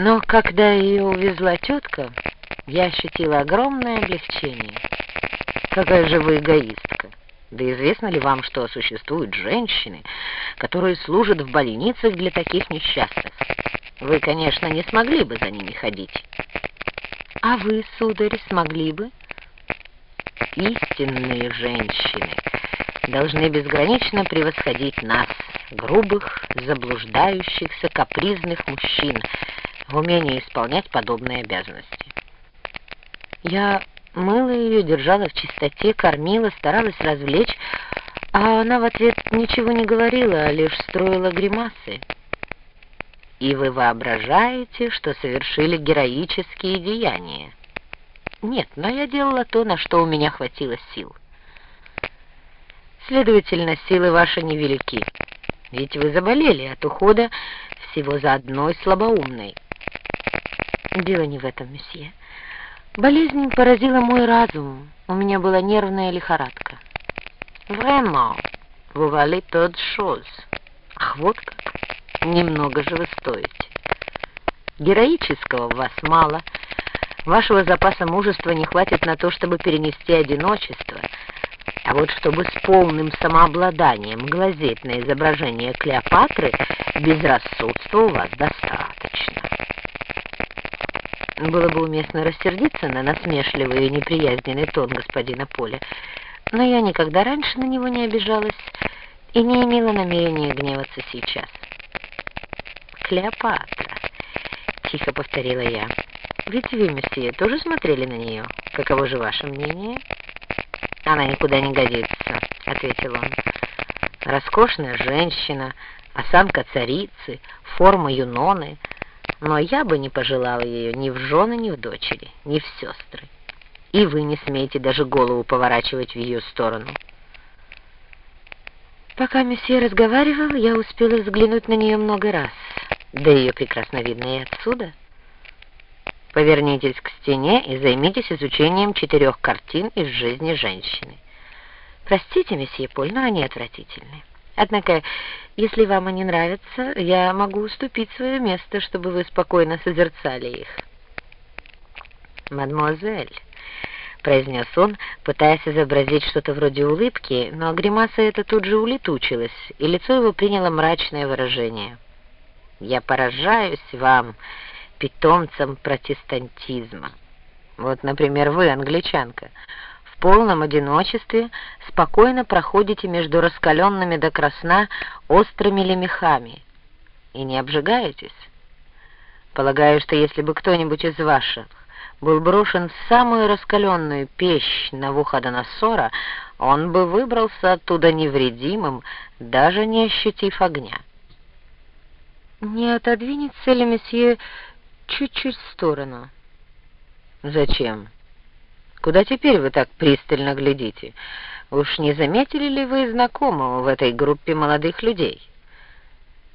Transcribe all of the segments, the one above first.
Но когда ее увезла тетка, я ощутила огромное облегчение. Какая же вы эгоистка! Да известно ли вам, что существуют женщины, которые служат в больницах для таких несчастных? Вы, конечно, не смогли бы за ними ходить. А вы, сударь, смогли бы? Истинные женщины должны безгранично превосходить нас, грубых, заблуждающихся, капризных мужчин, в умении исполнять подобные обязанности. Я мыла ее, держала в чистоте, кормила, старалась развлечь, а она в ответ ничего не говорила, а лишь строила гримасы. И вы воображаете, что совершили героические деяния? Нет, но я делала то, на что у меня хватило сил. Следовательно, силы ваши невелики, ведь вы заболели от ухода всего за одной слабоумной. Дело не в этом, месье. Болезнь поразила мой разум. У меня была нервная лихорадка. Vraiment, vous valez toute chose. Ах, вот как. Немного же вы стоите. Героического в вас мало. Вашего запаса мужества не хватит на то, чтобы перенести одиночество. А вот чтобы с полным самообладанием глазеть на изображение Клеопатры, безрассудства у вас достаточно. Было бы уместно рассердиться на насмешливый и неприязненный тон господина Поля, но я никогда раньше на него не обижалась и не имела намерения гневаться сейчас. «Клеопатра», — тихо повторила я. «Ведь вы, месье, тоже смотрели на нее? Каково же ваше мнение?» «Она никуда не годится», — ответил он. «Роскошная женщина, осанка царицы, форма юноны — но я бы не пожелала ее ни в жены, ни в дочери, ни в сестры. И вы не смеете даже голову поворачивать в ее сторону. Пока месье разговаривал, я успела взглянуть на нее много раз. Да ее прекрасно видно и отсюда. Повернитесь к стене и займитесь изучением четырех картин из жизни женщины. Простите, месье Поль, но они отвратительны. Однако, если вам они нравятся, я могу уступить свое место, чтобы вы спокойно созерцали их. «Мадемуазель», — произнес он, пытаясь изобразить что-то вроде улыбки, но гримаса эта тут же улетучилась, и лицо его приняло мрачное выражение. «Я поражаюсь вам, питомцам протестантизма. Вот, например, вы, англичанка, в полном одиночестве спокойно проходите между раскаленными до красна острыми лемехами и не обжигаетесь. Полагаю, что если бы кто-нибудь из ваших был брошен в самую раскаленную печь Навуходоносора, он бы выбрался оттуда невредимым, даже не ощутив огня. «Не отодвинется ли месье чуть-чуть в сторону?» «Зачем?» Куда теперь вы так пристально глядите? Уж не заметили ли вы знакомого в этой группе молодых людей?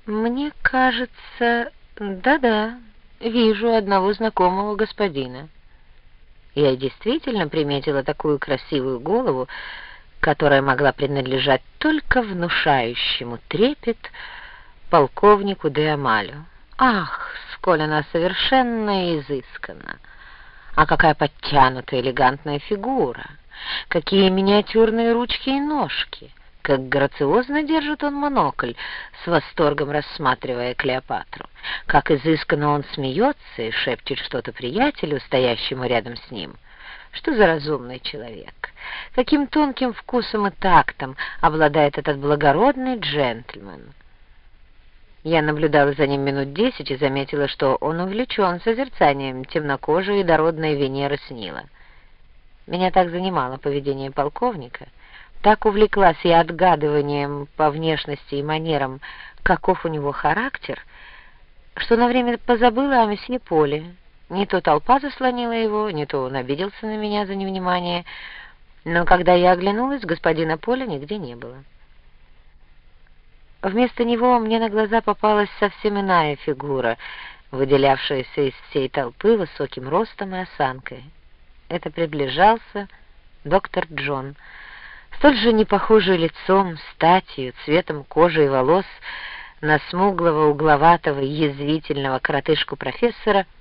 Мне кажется, да-да, вижу одного знакомого господина. Я действительно приметила такую красивую голову, которая могла принадлежать только внушающему трепет полковнику де. Ах, сколь она совершенно изысканна! А какая подтянутая элегантная фигура! Какие миниатюрные ручки и ножки! Как грациозно держит он монокль, с восторгом рассматривая Клеопатру. Как изысканно он смеется и шепчет что-то приятелю, стоящему рядом с ним. Что за разумный человек? Каким тонким вкусом и тактом обладает этот благородный джентльмен? Я наблюдала за ним минут десять и заметила, что он увлечен созерцанием темнокожей и дородной Венеры Снила. Меня так занимало поведение полковника, так увлеклась я отгадыванием по внешности и манерам, каков у него характер, что на время позабыла о месье Поле. Не то толпа заслонила его, не то он обиделся на меня за невнимание, но когда я оглянулась, господина Поля нигде не было. Вместо него мне на глаза попалась совсем иная фигура, выделявшаяся из всей толпы высоким ростом и осанкой. Это приближался доктор Джон, столь же не похожий лицом, статью, цветом кожи и волос на смуглого, угловатого, язвительного коротышку профессора —